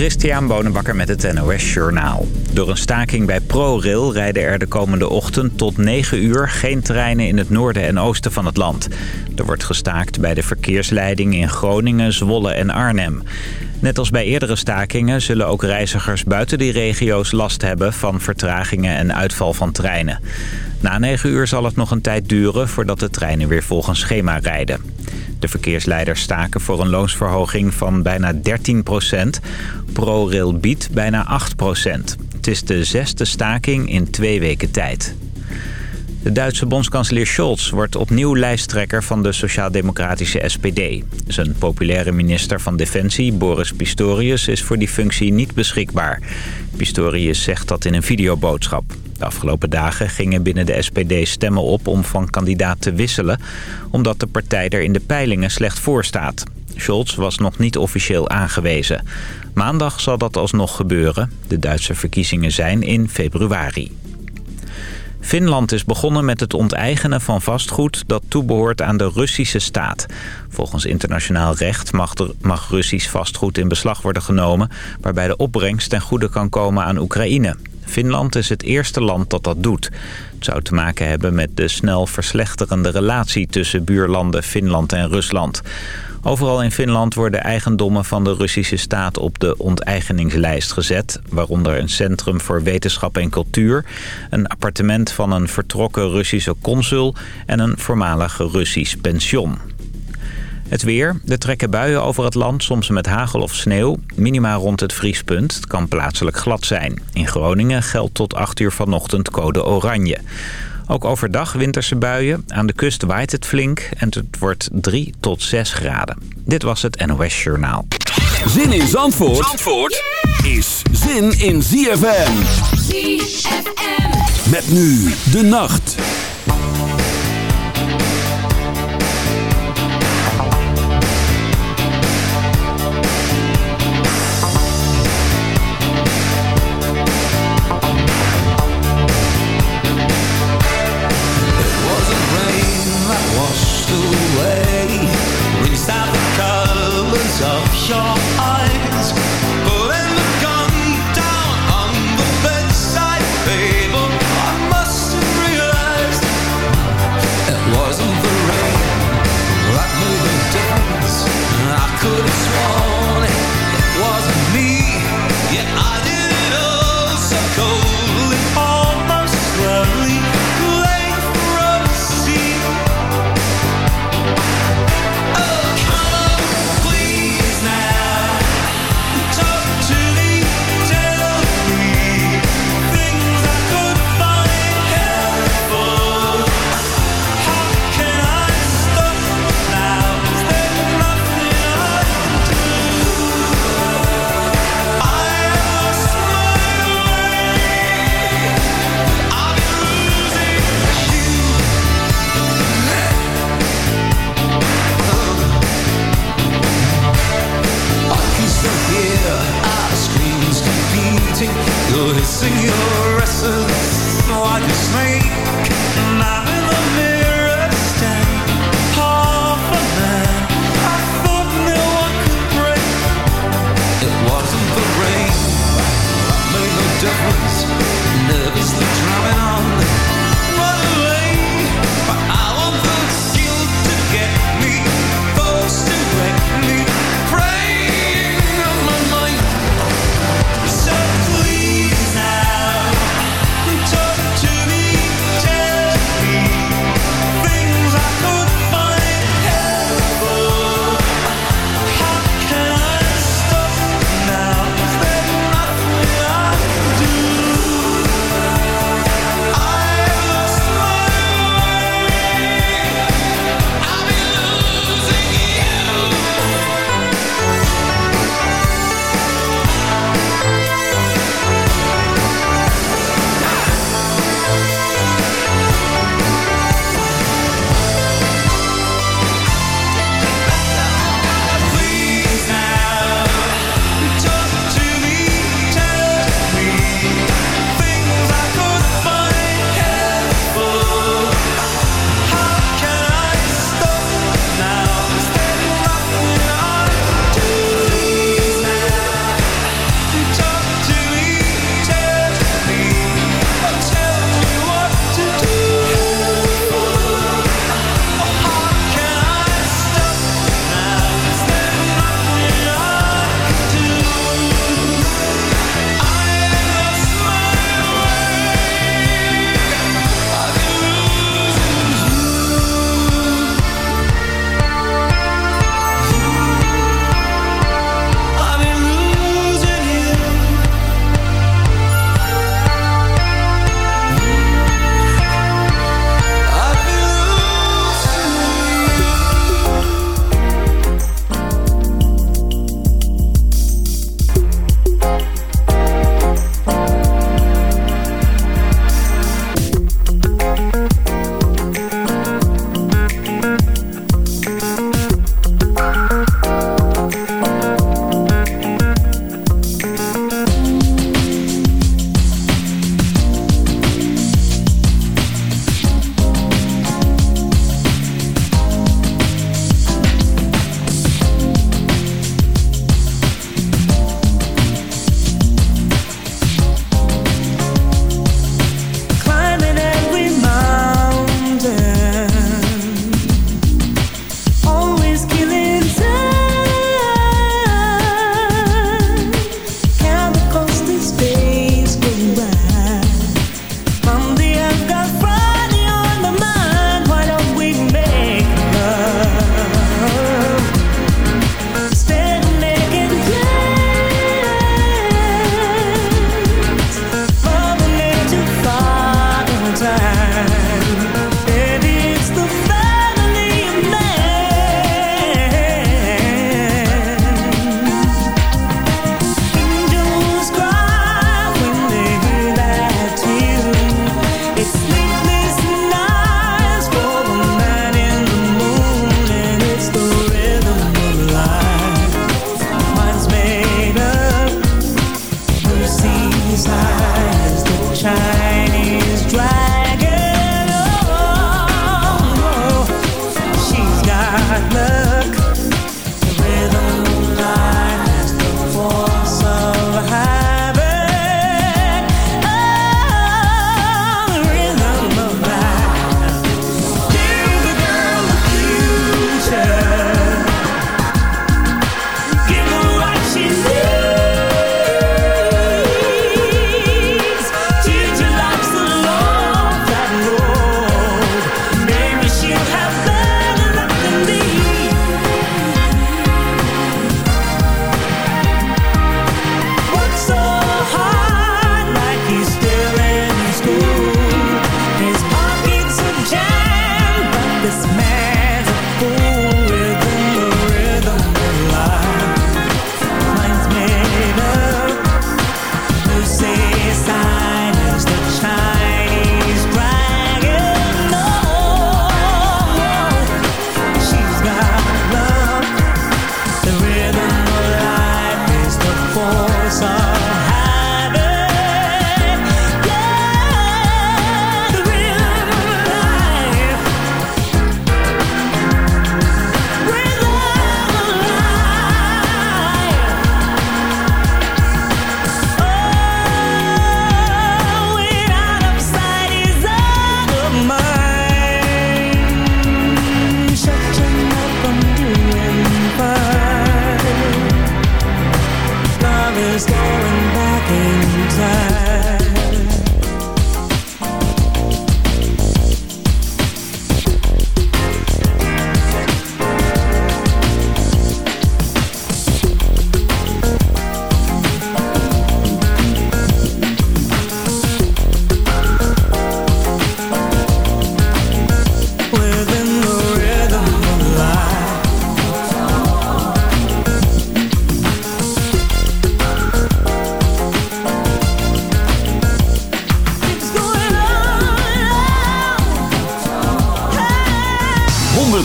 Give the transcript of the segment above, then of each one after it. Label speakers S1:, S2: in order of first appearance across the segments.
S1: Christian Bonenbakker met het NOS Journaal. Door een staking bij ProRail rijden er de komende ochtend tot 9 uur geen treinen in het noorden en oosten van het land. Er wordt gestaakt bij de verkeersleiding in Groningen, Zwolle en Arnhem. Net als bij eerdere stakingen zullen ook reizigers buiten die regio's last hebben van vertragingen en uitval van treinen. Na 9 uur zal het nog een tijd duren voordat de treinen weer volgens schema rijden. De verkeersleiders staken voor een loonsverhoging van bijna 13 procent. ProRail biedt bijna 8 procent. Het is de zesde staking in twee weken tijd. De Duitse bondskanselier Scholz wordt opnieuw lijsttrekker van de sociaal-democratische SPD. Zijn populaire minister van Defensie, Boris Pistorius, is voor die functie niet beschikbaar. Pistorius zegt dat in een videoboodschap. De afgelopen dagen gingen binnen de SPD stemmen op om van kandidaat te wisselen... omdat de partij er in de peilingen slecht voor staat. Scholz was nog niet officieel aangewezen. Maandag zal dat alsnog gebeuren. De Duitse verkiezingen zijn in februari. Finland is begonnen met het onteigenen van vastgoed dat toebehoort aan de Russische staat. Volgens internationaal recht mag, mag Russisch vastgoed in beslag worden genomen... waarbij de opbrengst ten goede kan komen aan Oekraïne. Finland is het eerste land dat dat doet. Het zou te maken hebben met de snel verslechterende relatie tussen buurlanden Finland en Rusland. Overal in Finland worden eigendommen van de Russische staat op de onteigeningslijst gezet. Waaronder een centrum voor wetenschap en cultuur, een appartement van een vertrokken Russische consul en een voormalig Russisch pension. Het weer. Er trekken buien over het land, soms met hagel of sneeuw. Minima rond het vriespunt. Het kan plaatselijk glad zijn. In Groningen geldt tot 8 uur vanochtend code oranje. Ook overdag winterse buien. Aan de kust waait het flink en het wordt 3 tot 6 graden. Dit was het NOS Journaal.
S2: Zin in Zandvoort, Zandvoort is zin in ZFM. ZFM. Met nu de nacht.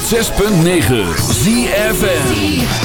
S2: 106.9 ZFN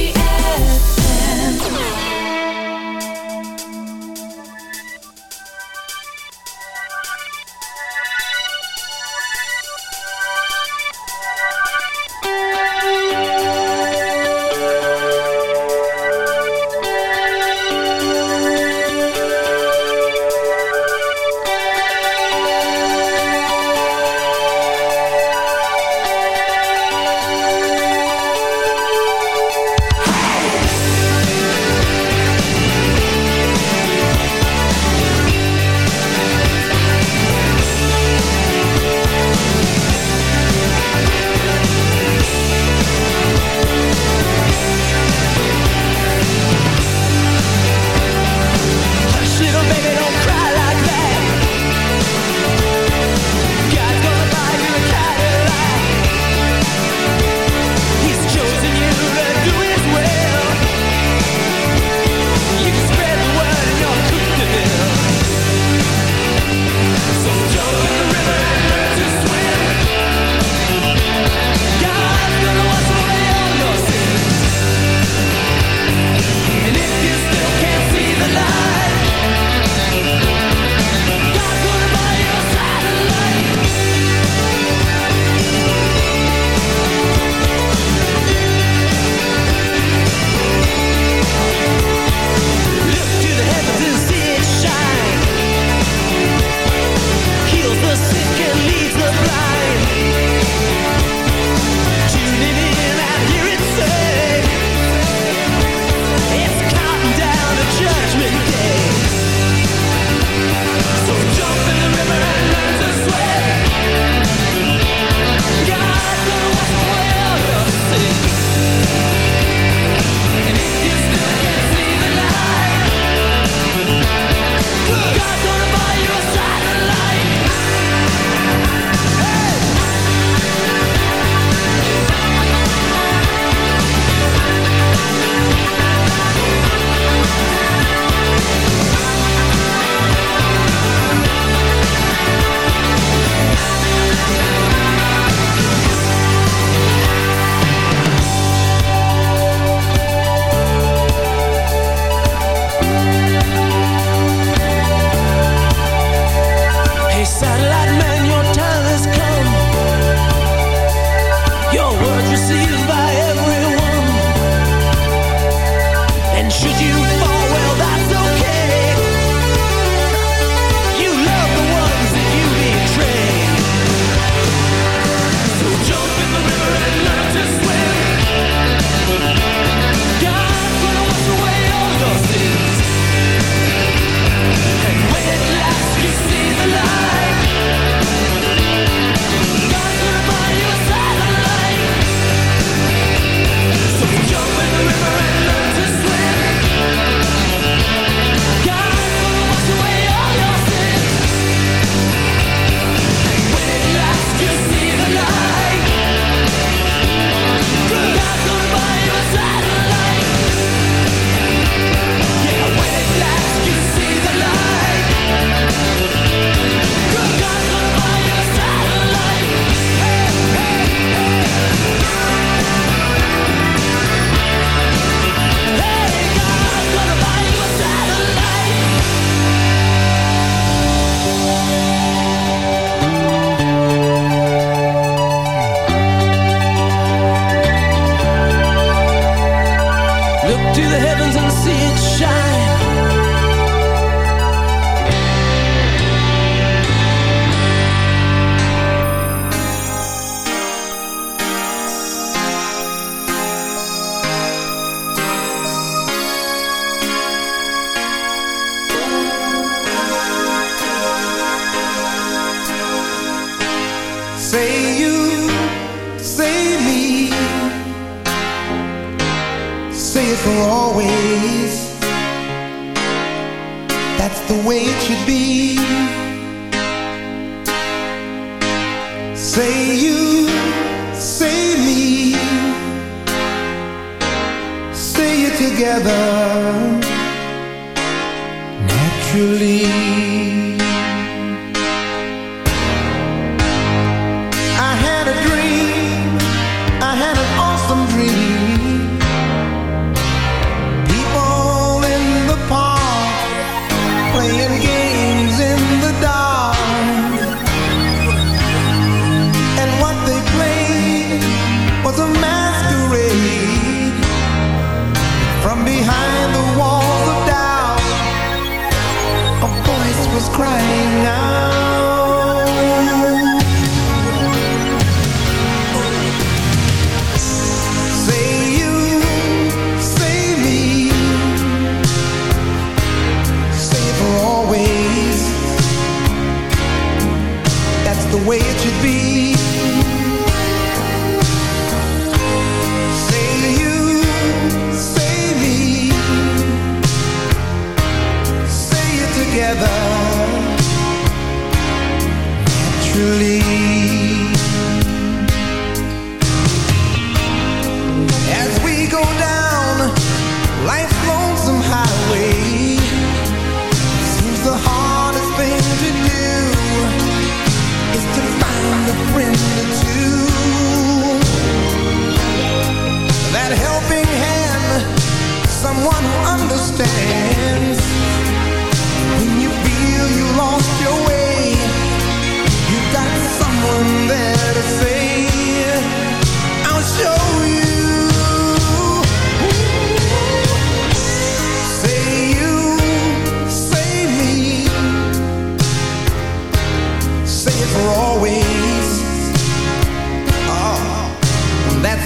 S3: naturally